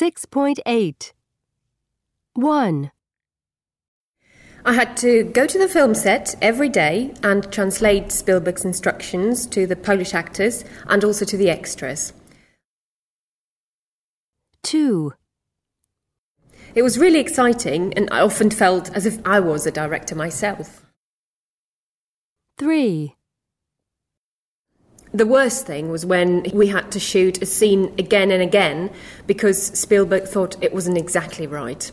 6.8 1. I had to go to the film set every day and translate Spielberg's instructions to the Polish actors and also to the extras. 2. It was really exciting, and I often felt as if I was a director myself. 3. The worst thing was when we had to shoot a scene again and again because Spielberg thought it wasn't exactly right.